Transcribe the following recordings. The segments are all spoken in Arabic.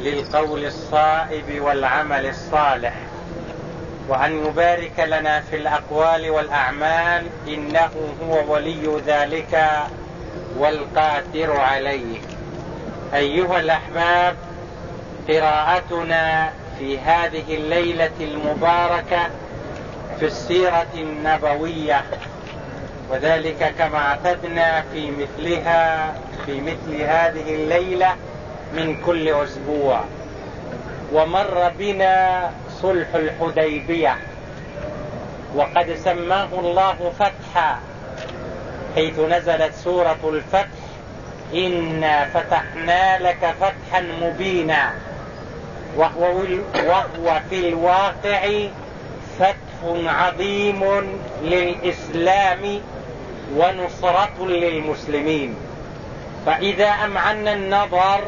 للقول الصائب والعمل الصالح. وأن يبارك لنا في الأقوال والأعمال إنه هو ولي ذلك والقادر عليه. أيها الأحباب قراءتنا في هذه الليلة المباركة في السيرة النبوية. وذلك كما أعتدنا في مثلها في مثل هذه الليلة من كل أسبوع. ومر بنا صلح الحديبية. وقد سماه الله فتحا. حيث نزلت سورة الفتح إنا فتحنا لك فتحا مبينا. وهو, وهو في الواقع فتح عظيم للإسلام ونصرة للمسلمين. فإذا أمعنا النظر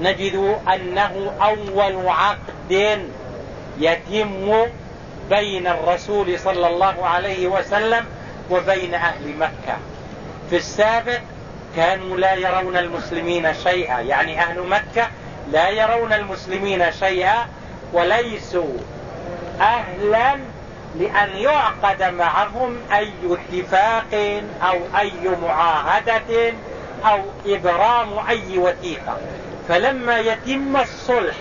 نجد أنه أول عقد يتم بين الرسول صلى الله عليه وسلم وبين أهل مكة. في السابق كانوا لا يرون المسلمين شيئا يعني أهل مكة لا يرون المسلمين شيئا وليسوا أهلا لأن يعقد معهم أي اتفاق أو أي معاهدة أو إبرام أي وثيقة. فلما يتم الصلح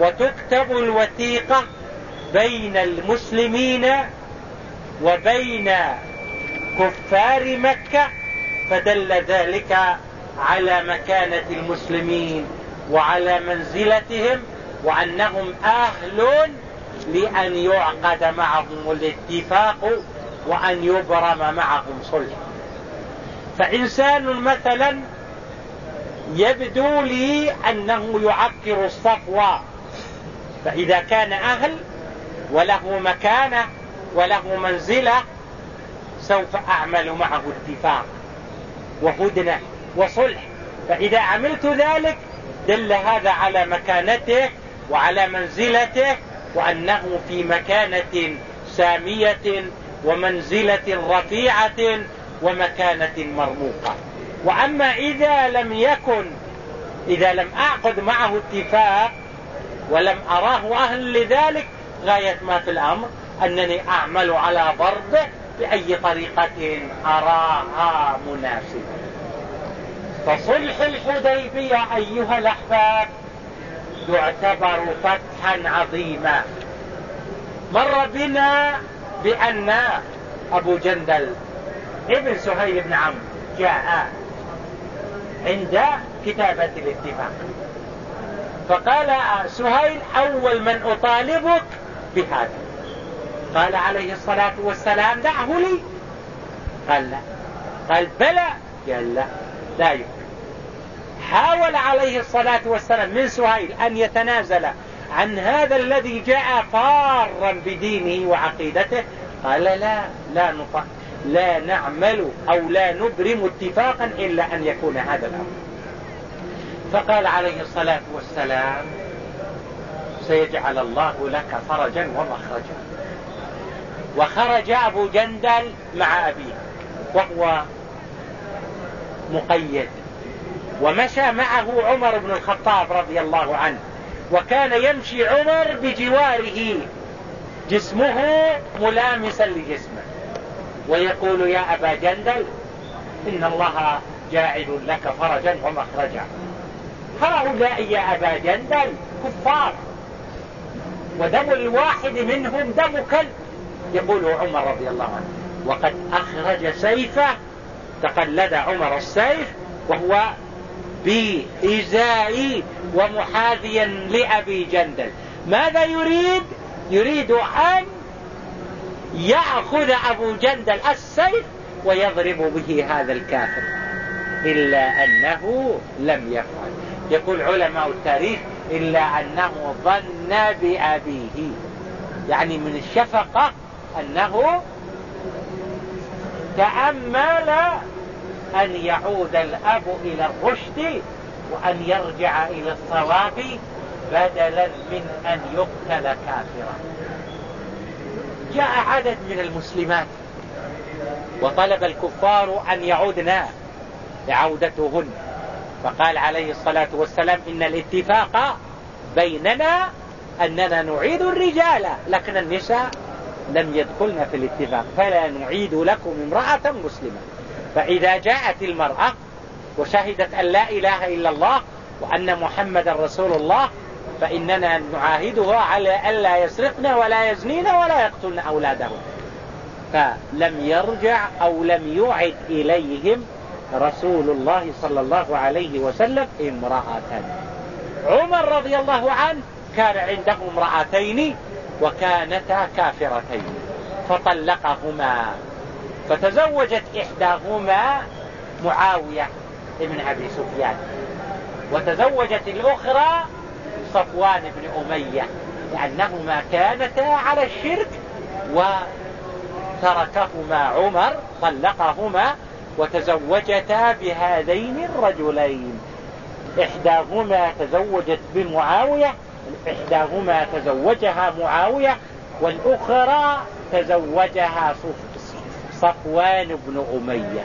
وتكتب الوثيقة بين المسلمين وبين كفار مكة فدل ذلك على مكانة المسلمين وعلى منزلتهم وأنهم أهل لأن يعقد معهم الاتفاق وأن يبرم معهم صلح. فإنسان مثلا يبدو لي أنه يعكر الصفوة فإذا كان أهل وله مكانة وله منزلة سوف أعمل معه اتفاق وهدنة وصلح. فإذا عملت ذلك دل هذا على مكانته وعلى منزلته وأنه في مكانة سامية ومنزلة رفيعة ومكانة مرموقة. وأما إذا لم يكن إذا لم أعقد معه اتفاق ولم أراه أهل لذلك غاية ما في الأمر أنني أعمل على ضربه بأي طريقة أراها مناسبة. فصلح الحديبية أيها الأحباب يعتبر فتحا عظيما. مر بنا بأن أبو جندل ابن سهيل بن عمرو جاء عند كتابة الاتفاق فقال سهيل أول من أطالبك بهذا. قال عليه الصلاة والسلام دعه لي. قال لا. قال بلى. قال لا. لا يمكن. حاول عليه الصلاة والسلام من سهيل أن يتنازل عن هذا الذي جاء فارا بدينه وعقيدته. قال لا لا نطق لا نعمل أو لا نبرم اتفاقا إلا أن يكون هذا الأمر. فقال عليه الصلاة والسلام سيجعل الله لك فرجا ومخرجا. وخرج أبو جندل مع أبيه وهو مقيد. ومشى معه عمر بن الخطاب رضي الله عنه وكان يمشي عمر بجواره جسمه ملامسا لجسمه. ويقول يا أبا جندل إن الله جاعل لك فرجا ومخرجا. هؤلاء يا أبا جندل كفار. ودم الواحد منهم دم كلب. يقول عمر رضي الله عنه وقد أخرج سيفه تقلد عمر السيف وهو بإزاء ومحاذيا لأبي جندل. ماذا يريد؟ يريد أن يأخذ أبو جندل السيف ويضرب به هذا الكافر إلا أنه لم يفعل. يقول علماء التاريخ إلا أنه ظن بأبيه. يعني من الشفقة أنه تأمل أن يعود الأب إلى الرشد وأن يرجع إلى الصواب بدلا من أن يقتل كافرا. جاء عدد من المسلمات وطلب الكفار أن يعودنا لعودتهن. فقال عليه الصلاة والسلام إن الاتفاق بيننا أننا نعيد الرجال لكن النساء لم يدخلن في الاتفاق. فلا نعيد لكم امرأة مسلمة. فإذا جاءت المرأة وشهدت أن لا إله إلا الله وأن محمد رسول الله فإننا نعاهدها على ألا يسرقن ولا يزنين ولا يقتلن أولادهم. فلم يرجع أو لم يعد إليهم رسول الله صلى الله عليه وسلم امرأة. عمر رضي الله عنه كان عنده امرأتين وكانتا كافرتين فطلقهما. فتزوجت إحداهما معاوية ابن أبي سفيان وتزوجت الأخرى صفوان بن أمية لأنهما كانتا على الشرك وتركهما عمر طلقهما وتزوجتا بهذين الرجلين. إحداهما تزوجت بمعاوية إحداهما تزوجها معاوية والأخرى تزوجها صفوان بن أمية.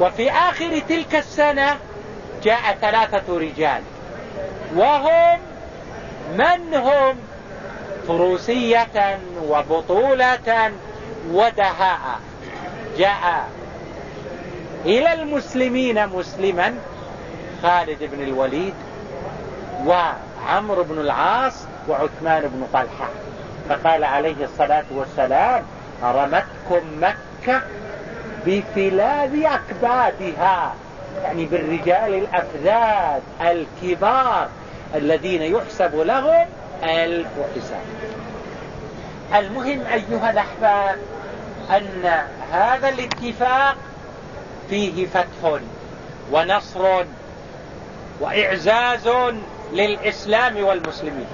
وفي آخر تلك السنة جاء ثلاثة رجال وهم من هم فروسية وبطولة ودهاء؟ جاء إلى المسلمين مسلما خالد بن الوليد وعمر بن العاص وعثمان بن طلحة. فقال عليه الصلاة والسلام رمتكم مكة بفلاذ أكبادها يعني بالرجال الأفذاذ الكبار الذين يحسب لهم ألف حساب المهم أيها الأحباب أن هذا الاتفاق فيه فتح ونصر وإعزاز للإسلام والمسلمين.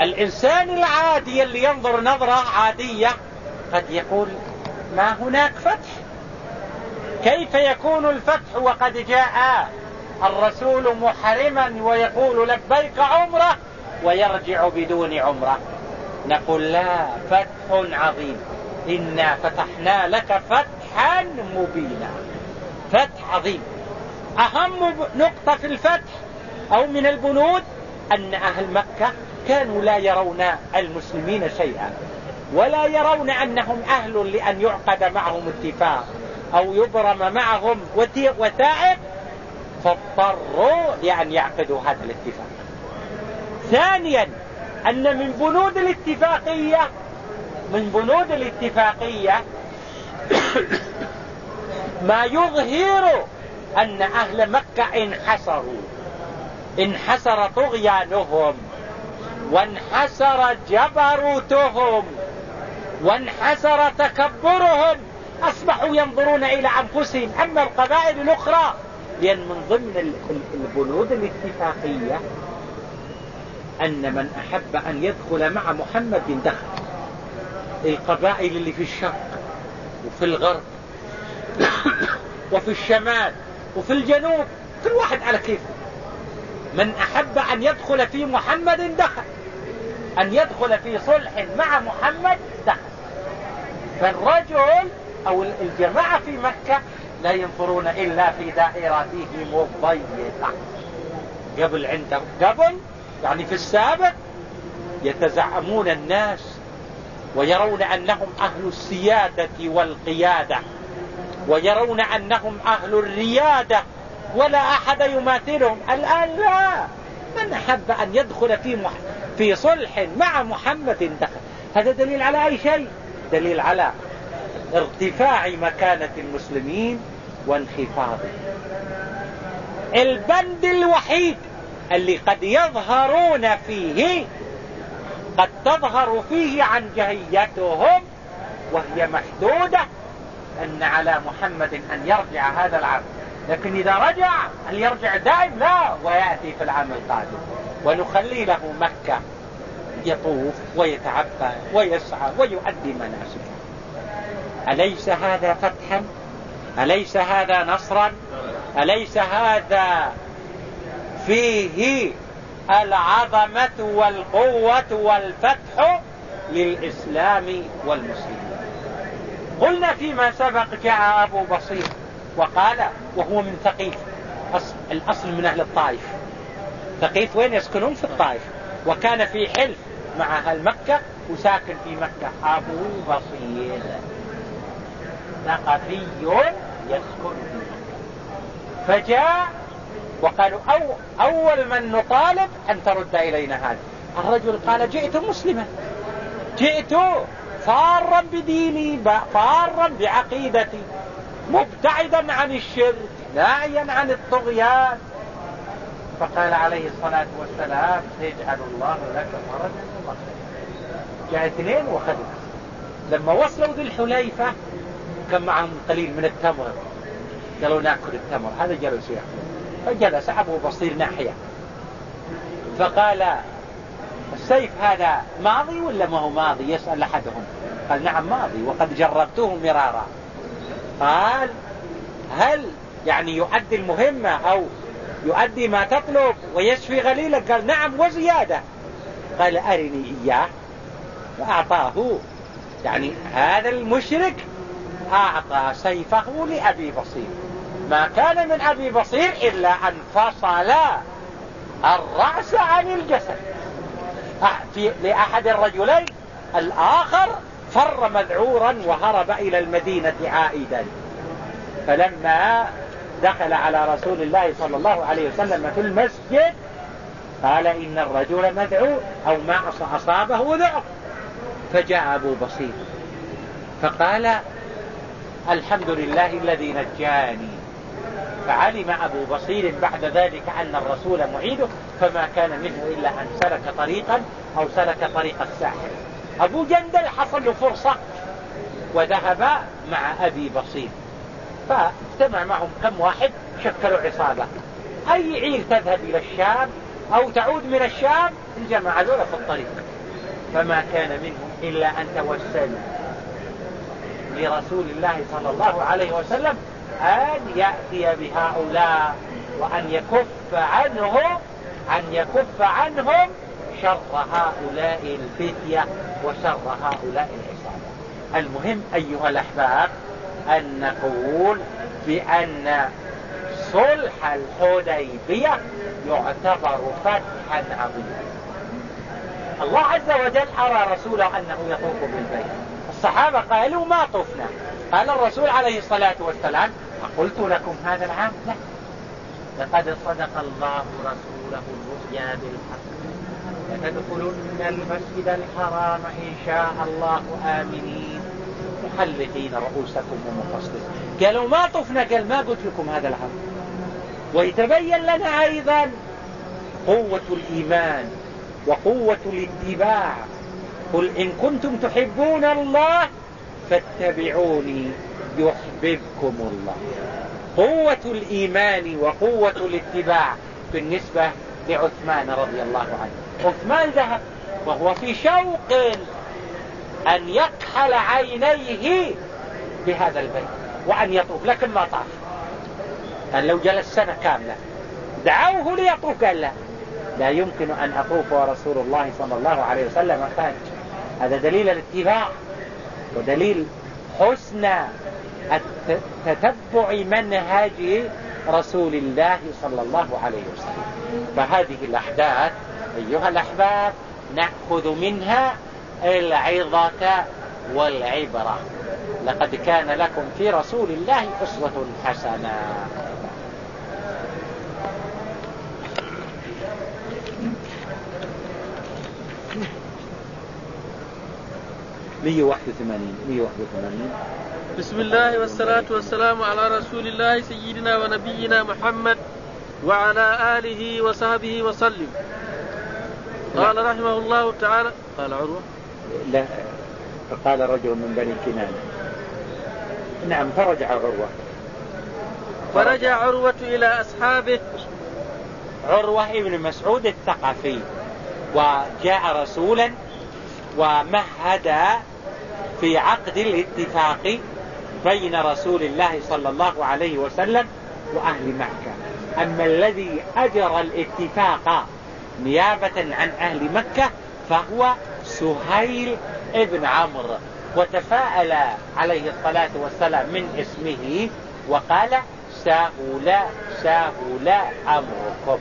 الإنسان العادي اللي ينظر نظرة عادية قد يقول ما هناك فتح؟ كيف يكون الفتح وقد جاء؟ الرسول محرما ويقول لبيك عمرة ويرجع بدون عمرة. نقول لا فتح عظيم. إنا فتحنا لك فتحا مبينا. فتح عظيم. أهم نقطة في الفتح أو من البنود أن أهل مكة كانوا لا يرون المسلمين شيئا ولا يرون أنهم أهل لأن يعقد معهم اتفاق أو يبرم معهم وثائق فاضطروا لأن يعقدوا هذا الاتفاق. ثانيا أن من بنود الاتفاقية من بنود الاتفاقية ما يظهر أن أهل مكة انحسروا انحسر طغيانهم وانحسر جبروتهم وانحسر تكبرهم. أصبحوا ينظرون إلى أنفسهم. أما القبائل الأخرى لأن من ضمن البنود الاتفاقية أن من أحب أن يدخل مع محمد دخل. القبائل اللي في الشرق وفي الغرب وفي الشمال وفي الجنوب كل واحد على كيفه. من أحب أن يدخل في محمد دخل. أن يدخل في صلح مع محمد دخل. فالرجل أو الجماعة في مكة لا ينظرون إلا في دائرتهم الضيقة قبل عندهم قبل يعني في السابق يتزعمون الناس ويرون أنهم أهل السيادة والقيادة ويرون أنهم أهل الريادة ولا أحد يماثلهم. الآن لا. من أحب أن يدخل في مح... في صلح مع محمد دخل؟ هذا دليل على أي شيء؟ دليل على ارتفاع مكانة المسلمين وانخفاضه البند الوحيد اللي قد يظهرون فيه قد تظهر فيه عن جهيتهم وهي محدودة أن على محمد أن يرجع هذا العبد لكن إذا رجع هل يرجع دائم؟ لا ويأتي في العام القادم. ونخلي له مكة يطوف ويتعبى ويسعى ويؤدي مناسكه أليس هذا فتحا؟ أليس هذا نصرا؟ أليس هذا فيه العظمة والقوة والفتح للإسلام والمسلمين؟ قلنا فيما سبق جاء أبو بصير وقال وهو من ثقيف. الأصل من أهل الطائف. ثقيف وين يسكنون؟ في الطائف. وكان في حلف مع أهل مكة وساكن في مكة. أبو بصير. ثقفي يسكن. فجاء وقالوا أو أول من نطالب أن ترد إلينا هذا الرجل قال جئت مسلما. جئت فارا بديني فارا بعقيدتي مبتعدا عن الشرك ناعيا عن الطغيان. فقال عليه الصلاة والسلام يجعل الله لك فرجا جاء اثنين وخذوا. لما وصلوا ذي الحليفة كان معهم قليل من التمر. قالوا ناكل التمر. هذا جلسوا يأكلون فجلس أبو بصير ناحية. فقال السيف هذا ماضي ولا ما هو ماضي؟ يسأل أحدهم. قال نعم ماضي وقد جربته مرارا. قال هل يعني يؤدي المهمة أو يؤدي ما تطلب ويشفي غليلك؟ قال نعم وزيادة. قال أرني إياه فأعطاه يعني هذا المشرك أعطى سيفه لأبي بصير. ما كان من أبي بصير إلا أن فصل الرأس عن الجسد. في لأحد الرجلين الآخر فر مذعورا وهرب إلى المدينة عائدا. فلما دخل على رسول الله صلى الله عليه وسلم في المسجد قال إن الرجل مذعور أو ما أصابه ذعر. فجاء أبو بصير فقال الحمد لله الذي نجاني. فعلم أبو بصير بعد ذلك أن الرسول معيده فما كان منه إلا أن سلك طريقا أو سلك طريق الساحر. أبو جندل حصل له فرصة وذهب مع أبي بصير. فاجتمع معهم كم واحد شكلوا عصابة. أي عير تذهب إلى الشام أو تعود من الشام؟ الجماعة ذولا في الطريق. فما كان منهم إلا أن توسلوا لرسول الله صلى الله عليه وسلم أن يأتي بهؤلاء وأن يكف عنهم أن يكف عنهم شر هؤلاء الفتية وشر هؤلاء العصابة. المهم أيها الأحباب أن نقول بأن صلح الحديبية يعتبر فتحا عظيما. الله عز وجل أرى رسوله أنه يطوف بالبيت. الصحابة قالوا ما طفنا. قال الرسول عليه الصلاة والسلام قلت لكم هذا العام لا. لقد صدق الله رسوله الرؤيا بالحق. لتدخلن المسجد الحرام إن شاء الله. آمنين. محلقين رؤوسكم ومقصدين. قالوا ما طفنا. قال ما قلت لكم هذا العام. ويتبين لنا أيضا قوة الإيمان وقوة الاتباع. قل إن كنتم تحبون الله فاتبعوني يحببكم الله. قوة الإيمان وقوة الاتباع بالنسبة لعثمان رضي الله عنه. عثمان ذهب وهو في شوق أن يكحل عينيه بهذا البيت وأن يطوف. لكن ما طاف. قال لو جلس سنة كاملة. دعوه ليطوف. قال لا. لا يمكن أن أطوف ورسول الله صلى الله عليه وسلم. خارج هذا دليل الاتباع ودليل حسن تتبع منهج رسول الله صلى الله عليه وسلم. فهذه الأحداث أيها الأحباب نأخذ منها العظة والعبرة. لقد كان لكم في رسول الله أسوة حسنة. مية واحد وثمانين مية واحد وثمانين. بسم الله والصلاة والسلام على رسول الله سيدنا ونبينا محمد وعلى آله وصحبه وسلم. قال رحمه الله تعالى قال عروة. لا فقال رجل من بني كنانة نعم فرجع عروة. فرجع عروة إلى أصحابه. عروة ابن مسعود الثقفي وجاء رسولا ومهد في عقد الاتفاق بين رسول الله صلى الله عليه وسلم وأهل مكة. أما الذي أجرى الاتفاق نيابة عن أهل مكة فهو سهيل ابن عمرو وتفاءل عليه الصلاة والسلام من اسمه وقال سهل سهل أمركم.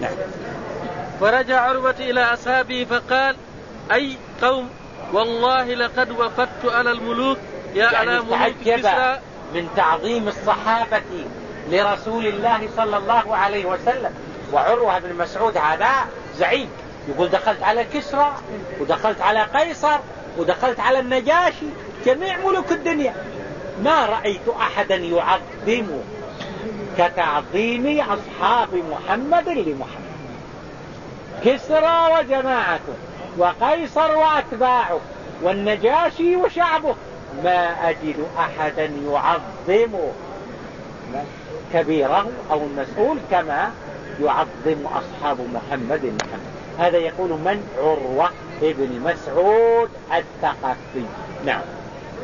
نعم. فرجع عروة إلى أصحابه فقال أي قوم والله لقد وفدت على الملوك يا يعني على ملوك كسرى من تعظيم الصحابة لرسول الله صلى الله عليه وسلم. وعروة بن مسعود هذا زعيم. يقول دخلت على كسرى ودخلت على قيصر ودخلت على النجاشي جميع ملوك الدنيا. ما رأيت أحدا يعظم كتعظيم أصحاب محمد لمحمد. كسرى وجماعته وقيصر وأتباعه والنجاشي وشعبه. ما أجد أحدا يعظم كبيره أو المسؤول كما يعظم أصحاب محمد محمد. هذا يقول من؟ عروة ابن مسعود الثقفي. نعم.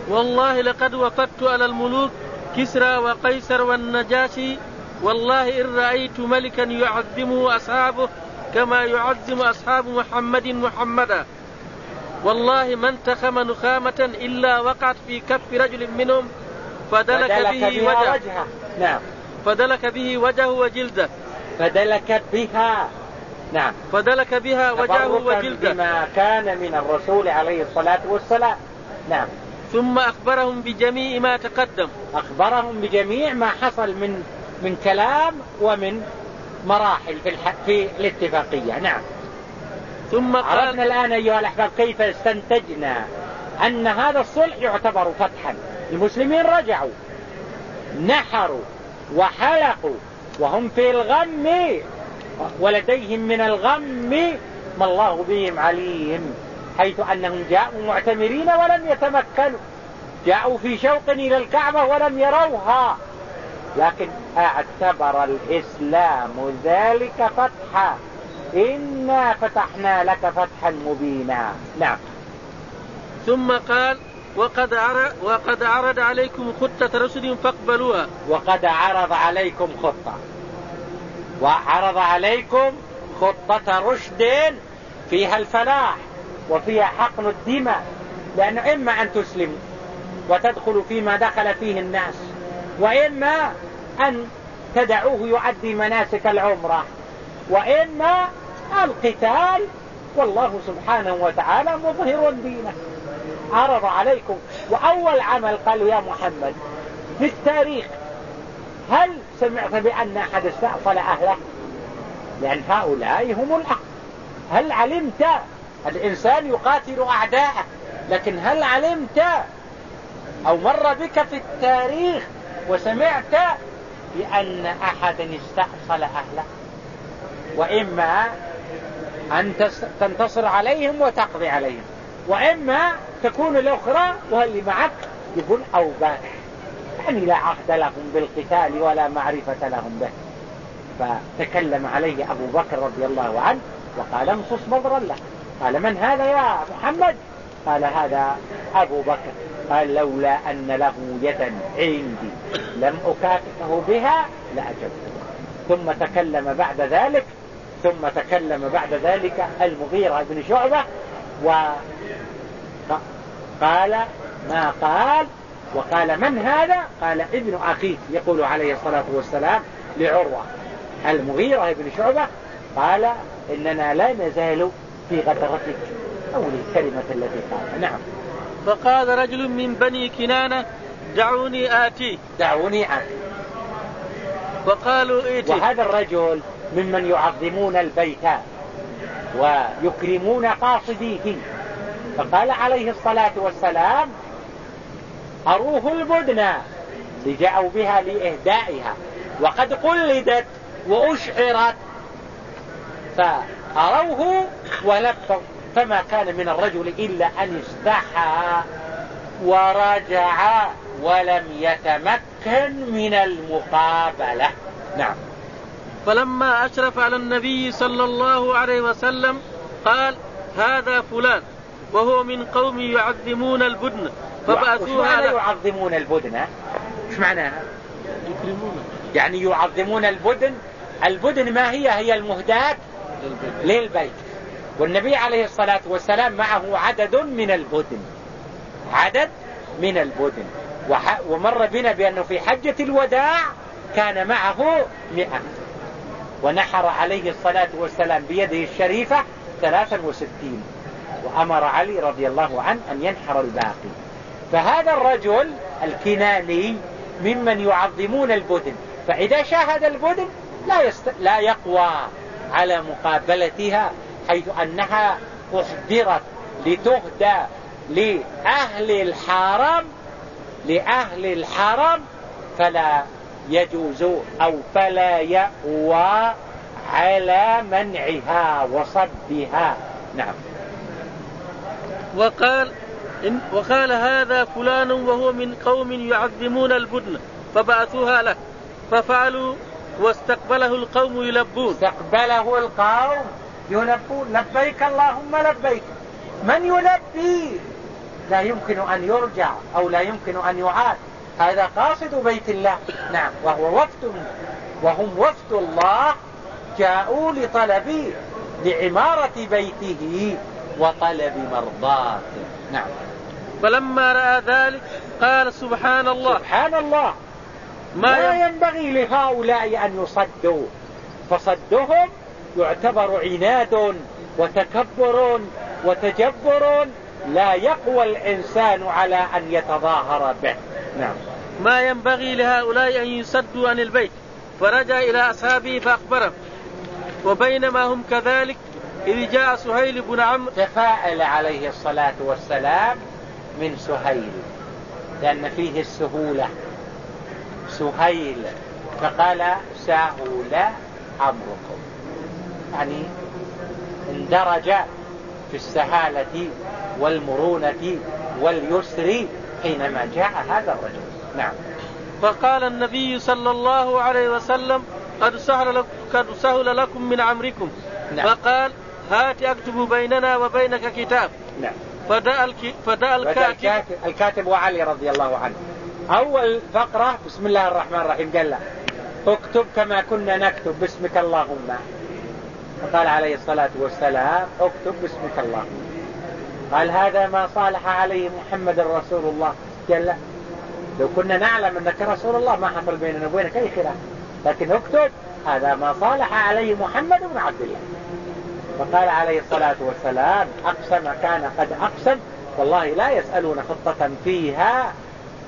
والله لقد وفدت على الملوك كسرى وقيصر والنجاشي والله إن رأيت ملكا يعظمه أصحابه كما يعظم أصحاب محمد محمدا. والله ما انتخم نخامة إلا وقعت في كف رجل منهم فدلك, فدلك به وجهه. وجهه. نعم. فدلك به وجهه وجلده. فدلك بها. نعم. فدلك بها وجهه وجلده. بما كان من الرسول عليه الصلاة والسلام. نعم. ثم أخبرهم بجميع ما تقدم. أخبرهم بجميع ما حصل من من كلام ومن مراحل في, الح... في الاتفاقية. نعم. ثم قال عرفنا الآن أيها الأحباب كيف استنتجنا أن هذا الصلح يعتبر فتحا. المسلمين رجعوا نحروا وحلقوا وهم في الغم. ولديهم من الغم. ما الله بهم عليم حيث أنهم جاءوا معتمرين ولم يتمكنوا. جاءوا في شوق إلى الكعبة ولم يروها. لكن اعتبر الإسلام ذلك فتحا. إنا فتحنا لك فتحا مبينا. نعم. ثم قال وقد عرض, وقد عرض عليكم خطة رشد فاقبلوها. وقد عرض عليكم خطة. وعرض عليكم خطة رشد فيها الفلاح وفيها حقن الدماء. لأنه إما أن تسلموا وتدخلوا فيما دخل فيه الناس وإما أن تدعوه يؤدي مناسك العمرة. وإما القتال والله سبحانه وتعالى مظهر دينه. عرض عليكم. وأول عمل قالوا يا محمد في التاريخ هل سمعت بأن أحد استأصل أهله؟ لأن هؤلاء هم الأهل هل علمت؟ الإنسان يقاتل أعداءه. لكن هل علمت أو مر بك في التاريخ وسمعت بأن أحدا استأصل أهله. وإما أن تنتصر عليهم وتقضي عليهم. وإما تكون الأخرى وهي معك يقول أو بارح يعني لا عهد لهم بالقتال ولا معرفة لهم به. فتكلم عليه أبو بكر رضي الله عنه وقال انصص بضرا له قال من هذا يا محمد؟ قال هذا أبو بكر. قال لولا أن له يدا عندي. لم أكافئه بها لأجبته ثم تكلم بعد ذلك ثم تكلم بعد ذلك المغيرة بن شعبة وقال ما قال؟ وقال من هذا؟ قال ابن أخيك يقول عليه الصلاة والسلام لعروة. المغيرة بن شعبة قال إننا لا نزال في غدرتك أو الكلمة التي قالها نعم. فقال رجل من بني كنانة دعوني آتي. دعوني آتي. وقالوا ائتي وهذا الرجل ممن يعظمون البيت ويكرمون قاصديه. فقال عليه الصلاة والسلام أروه البدنى لجأوا بها لإهدائها. وقد قلدت وأشعرت. فأروه ولفوا فما كان من الرجل إلا أن استحى ورجع ولم يتمكن من المقابلة. نعم. فلما أشرف على النبي صلى الله عليه وسلم قال هذا فلان وهو من قوم يعظمون البدن فبعثوها له يعظمون البدن؟ إيش معناها يكرمون. يعني يعظمون البدن؟ البدن ما هي؟ هي المهداة للبيت. والنبي عليه الصلاة والسلام معه عدد من البدن. عدد من البدن. ومر بنا بأنه في حجة الوداع كان معه مئة. ونحر عليه الصلاة والسلام بيده الشريفة ثلاثا وستين. وأمر علي رضي الله عنه أن ينحر الباقي. فهذا الرجل الكناني ممن يعظمون البدن. فإذا شاهد البدن لا, يست... لا يقوى على مقابلتها حيث أنها أحضرت لتهدى لأهل الحرم لأهل الحرم فلا يجوز أو فلا يأوى على منعها وصدها. نعم. وقال إن وقال هذا فلان وهو من قوم يعظمون البدن فبعثوها له. ففعلوا واستقبله القوم يلبون. استقبله القوم يلبون. لبيك اللهم لبيك. من يلبي؟ لا يمكن أن يرجع أو لا يمكن أن يعاد. هذا قاصد بيت الله. نعم. وهو وفد وهم وفد الله جاءوا لطلب لعمارة بيته وطلب مرضاته. نعم. فلما رأى ذلك قال سبحان الله. سبحان الله. ما لا ينبغي لهؤلاء أن يصدوا. فصدهم يعتبر عناد وتكبر وتجبر لا يقوى الإنسان على أن يتظاهر به. نعم. ما ينبغي لهؤلاء أن يصدوا عن البيت. فرجع إلى أصحابه فأخبرهم وبينما هم كذلك إذ جاء سهيل بن عمرو. تفاءل عليه الصلاة والسلام من سهيل لأن فيه السهولة. سهيل فقال سهول أمركم يعني اندرج في السهالة والمرونة واليسر حينما جاء هذا الرجل. نعم. فقال النبي صلى الله عليه وسلم قد سهل لكم, قد سهل لكم من أمركم. نعم. فقال هات أكتب بيننا وبينك كتاب. نعم. فدأ, فدأ الكاتب الكاتب وعلي رضي الله عنه. أول فقرة بسم الله الرحمن الرحيم قال له اكتب كما كنا نكتب باسمك اللهم. فقال عليه الصلاة والسلام اكتب باسمك اللهم قال هذا ما صالح عليه محمد رسول الله. لا. لو كنا نعلم أنك رسول الله ما حصل بيننا وبينك أي خلاف. لكن اكتب هذا ما صالح عليه محمد بن عبد الله. فقال عليه الصلاة والسلام أقسم كان قد أقسم. والله لا يسألون خطة فيها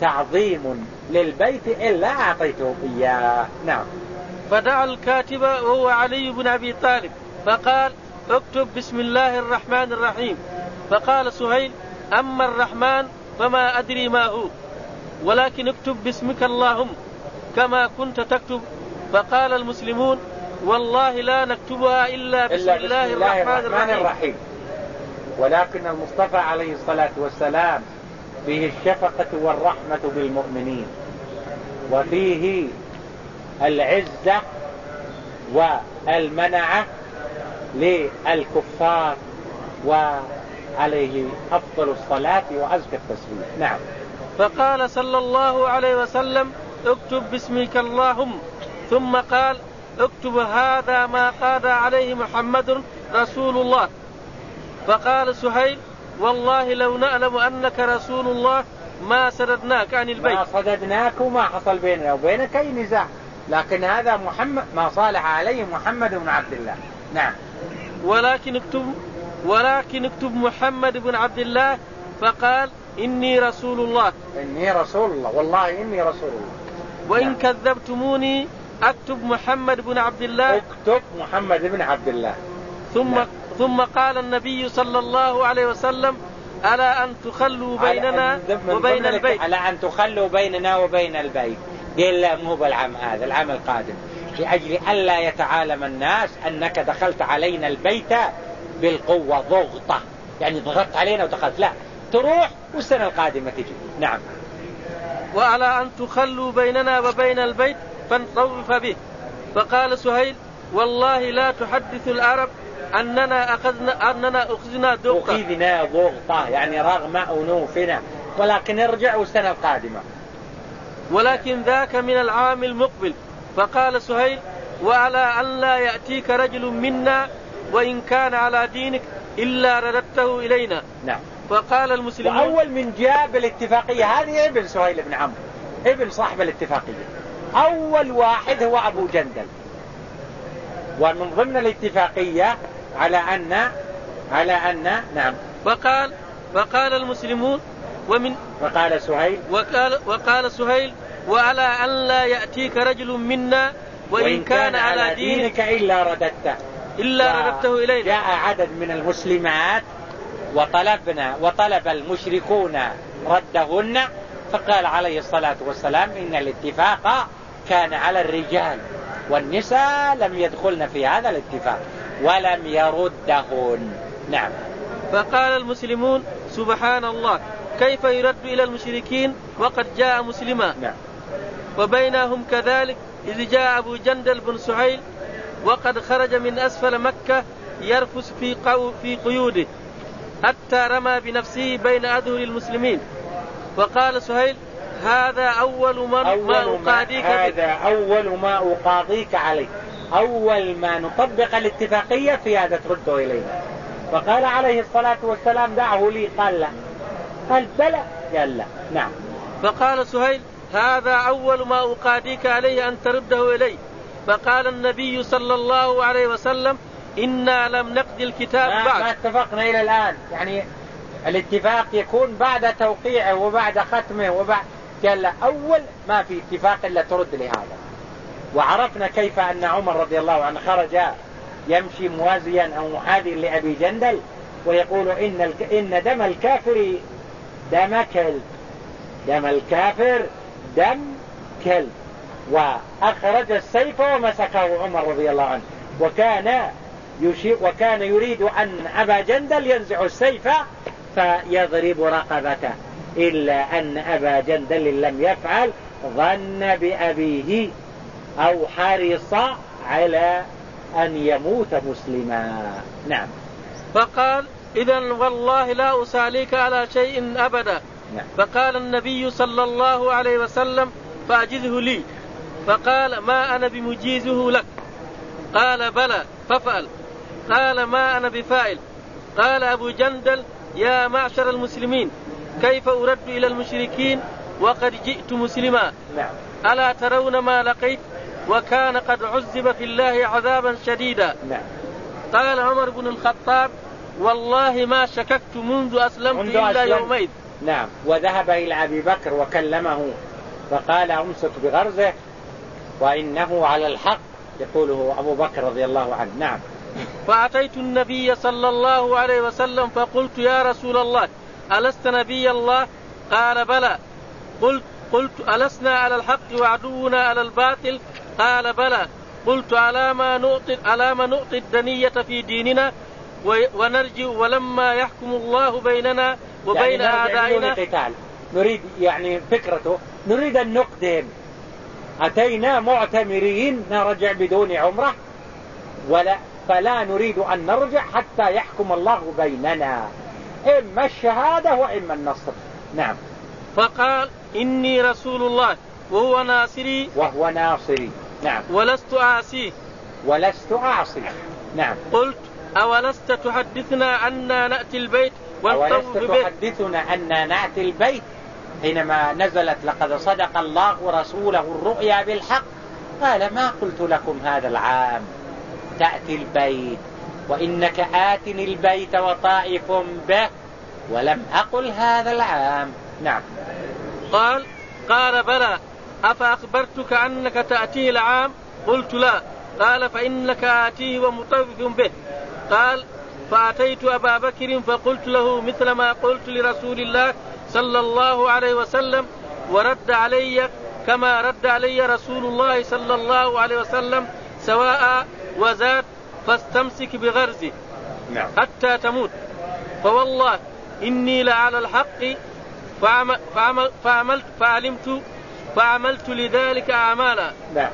تعظيم للبيت إلا أعطيته إياه. نعم. فدعا الكاتب وهو علي بن أبي طالب. فقال اكتب بسم الله الرحمن الرحيم. فقال سهيل أما الرحمن فما أدري ما هو ولكن اكتب باسمك اللهم كما كنت تكتب. فقال المسلمون والله لا نكتبها إلا بسم, إلا بسم الله, الله الرحمن, الرحمن الرحيم. ولكن المصطفى عليه الصلاة والسلام فيه الشفقة والرحمة بالمؤمنين وفيه العزة والمنعة للكفار وعليه أفضل الصلاة وأزكى التسليم. نعم. فقال صلى الله عليه وسلم اكتب باسمك اللهم. ثم قال اكتب هذا ما قاد عليه محمد رسول الله. فقال سهيل والله لو نعلم أنك رسول الله ما سددناك عن البيت. ما صددناك وما حصل بيننا وبينك أي نزاع. لكن هذا محمد ما صالح عليه محمد بن عبد الله. نعم. ولكن اكتب ولكن اكتب محمد بن عبد الله فقال إني رسول الله. إني رسول الله. والله إني رسول الله. وإن نعم. كذبتموني أكتب محمد بن عبد الله. اكتب محمد بن عبد الله. ثم نعم. ثم قال النبي صلى الله عليه وسلم ألا أن تخلوا بيننا وبين البيت. على أن تخلوا بيننا وبين البيت. قال لا مو بالعام هذا العام القادم. لأجل ألا يتعالم الناس أنك دخلت علينا البيت بالقوة ضغطة. يعني ضغطت علينا ودخلت لا تروح والسنة القادمة تجي. نعم. وعلى أن تخلوا بيننا وبين البيت فنطوف به. فقال سهيل والله لا تحدث العرب أننا أخذنا أننا أخذنا ضغطة أخذنا ضغطة يعني رغم أنوفنا. ولكن نرجع والسنة القادمة. ولكن ذاك من العام المقبل. فقال سهيل وعلى أن لا يأتيك رجل منا وإن كان على دينك إلا رددته إلينا. نعم. فقال المسلمون وأول من جاء بالاتفاقية هذه ابن سهيل بن عمرو ابن صاحب الاتفاقية. أول واحد هو أبو جندل. ومن ضمن الاتفاقية على أن على أن نعم. وقال وقال المسلمون ومن وقال سهيل وقال وقال سهيل وعلى أن لا يأتيك رجل منا وإن, وإن كان, كان على دينك, دينك إلا رددته. إلا رددته إلينا. جاء عدد من المسلمات وطلبنا وطلب المشركون ردهن فقال عليه الصلاة والسلام إن الاتفاق كان على الرجال والنساء لم يدخلن في هذا الاتفاق ولم يردهن. نعم. فقال المسلمون سبحان الله كيف يرد إلى المشركين وقد جاء مسلما؟ نعم. وبينهم كذلك إذ جاء أبو جندل بن سهيل وقد خرج من أسفل مكة يرفس في, قو في قيوده حتى رمى بنفسه بين أذهل المسلمين. وقال سهيل هذا أول ما, أول ما أقاضيك هذا أول ما أقاضيك عليه. أول ما نطبق الاتفاقية في هذا ترده إلينا. فقال عليه الصلاة والسلام دعه لي. قال لا. قال بلى. قال لا. نعم. فقال سهيل هذا أول ما أقاضيك عليه أن ترده إلي فقال النبي صلى الله عليه وسلم إنا لم نقضي الكتاب ما بعد. ما اتفقنا إلى الآن. يعني الاتفاق يكون بعد توقيعه وبعد ختمه وبعد قال أول ما في اتفاق إلا ترد لهذا وعرفنا كيف أن عمر رضي الله عنه خرج يمشي موازيا أو محاذيا لأبي جندل ويقول إن, الك... إن دم الكافر دم كلب. دم الكافر دم كلب. وأخرج السيف ومسكه عمر رضي الله عنه. وكان وكان يريد أن أبا جندل ينزع السيف فيضرب رقبته. إلا أن أبا جندل لم يفعل ظن بأبيه أو حرص على أن يموت مسلما. نعم. فقال إذا والله لا أساليك على شيء أبدا. نعم. فقال النبي صلى الله عليه وسلم فأجزه لي فقال ما أنا بمجيزه لك قال بلى فافعل قال ما أنا بفاعل قال أبو جندل يا معشر المسلمين كيف أرد إلى المشركين وقد جئت مسلما نعم. ألا ترون ما لقيت وكان قد عذب في الله عذابا شديدا نعم. قال عمر بن الخطاب والله ما شككت منذ أسلمت منذ إلا أسلمت. يومئذ نعم. وذهب إلى أبي بكر وكلمه فقال أمسك بغرزه وإنه على الحق يقوله أبو بكر رضي الله عنه. نعم. فأتيت النبي صلى الله عليه وسلم فقلت يا رسول الله ألست نبي الله؟ قال بلى. قلت قلت ألسنا على الحق وعدونا على الباطل؟ قال بلى. قلت على ما نعطي على ما نعطي الدنية في ديننا؟ و- ونرجع ولما يحكم الله بيننا وبين يعني أعدائنا قتال. نريد يعني فكرته. نريد أن نقدم. أتينا معتمرين نرجع بدون عمرة. ولا فلا نريد أن نرجع حتى يحكم الله بيننا. إما الشهادة وإما النصر. نعم. فقال إني رسول الله وهو ناصري. وهو ناصري. نعم. ولست آسيه ولست أعصي نعم. قلت أولست تحدثنا أنا نأتي البيت أولست تحدثنا أن نأتي البيت حينما نزلت لقد صدق الله ورسوله الرؤيا بالحق. قال ما قلت لكم هذا العام؟ تأتي البيت وإنك آتني البيت وطائف به ولم أقل هذا العام. نعم. قال قال بلى أفأخبرتك أنك تأتيه العام؟ قلت لا. قال فإنك آتيه ومطوف به. قال فأتيت أبا بكر فقلت له مثل ما قلت لرسول الله صلى الله عليه وسلم ورد علي كما رد علي رسول الله صلى الله عليه وسلم سواء وزاد فاستمسك بغرزه نعم. حتى تموت. فوالله إني لعلى الحق فعمل فعمل فعملت فعلمت فعملت لذلك أعمالا. نعم.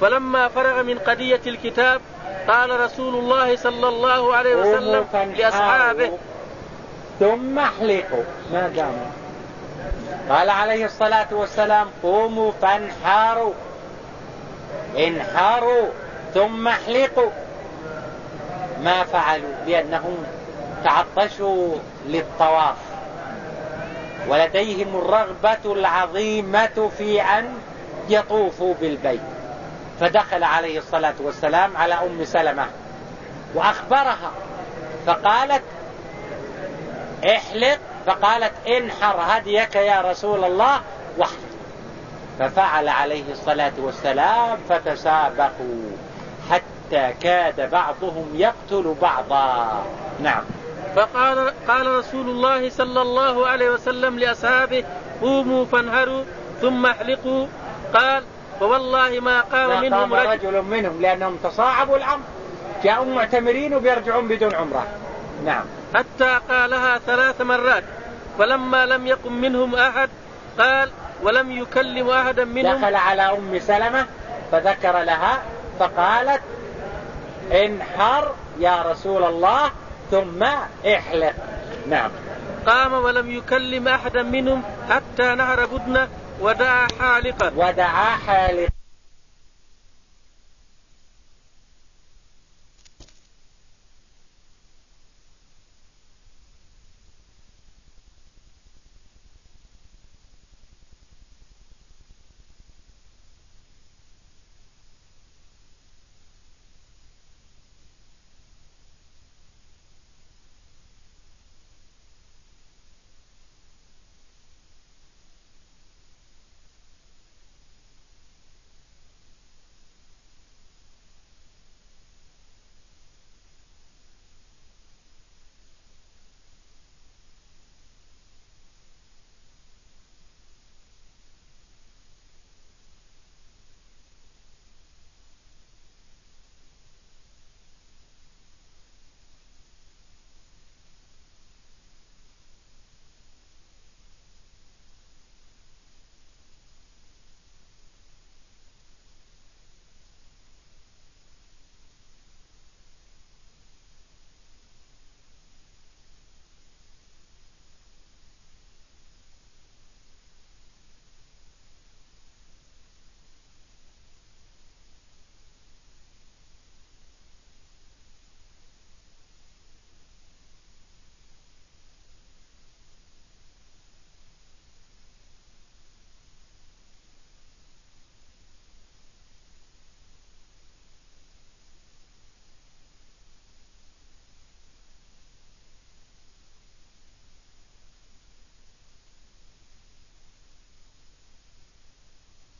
فلما فرغ من قضية الكتاب قال رسول الله صلى الله عليه وسلم لأصحابه. ثم احلقوا. ما دام. قال عليه الصلاة والسلام قوموا فانحاروا انحاروا ثم احلقوا. ما فعلوا؟ لأنهم تعطشوا للطواف. ولديهم الرغبة العظيمة في أن يطوفوا بالبيت. فدخل عليه الصلاة والسلام على أم سلمة وأخبرها فقالت احلق فقالت انحر هديك يا رسول الله واحلق. ففعل عليه الصلاة والسلام فتسابقوا حتى كاد بعضهم يقتل بعضا. نعم. فقال قال رسول الله صلى الله عليه وسلم لأصحابه قوموا فانهروا ثم احلقوا. قال فوالله ما قام منهم رجل, رجل منهم لأنهم تصاعبوا الأمر. جاءوا معتمرين وبيرجعون بدون عمرة. نعم. حتى قالها ثلاث مرات. فلما لم يقم منهم أحد قال ولم يكلم أحدا منهم. دخل على أم سلمة فذكر لها فقالت انحر يا رسول الله ثم احلق. نعم. قام ولم يكلم أحدا منهم حتى نهر بدنه. ودعا حالقا. ودعا حالقا.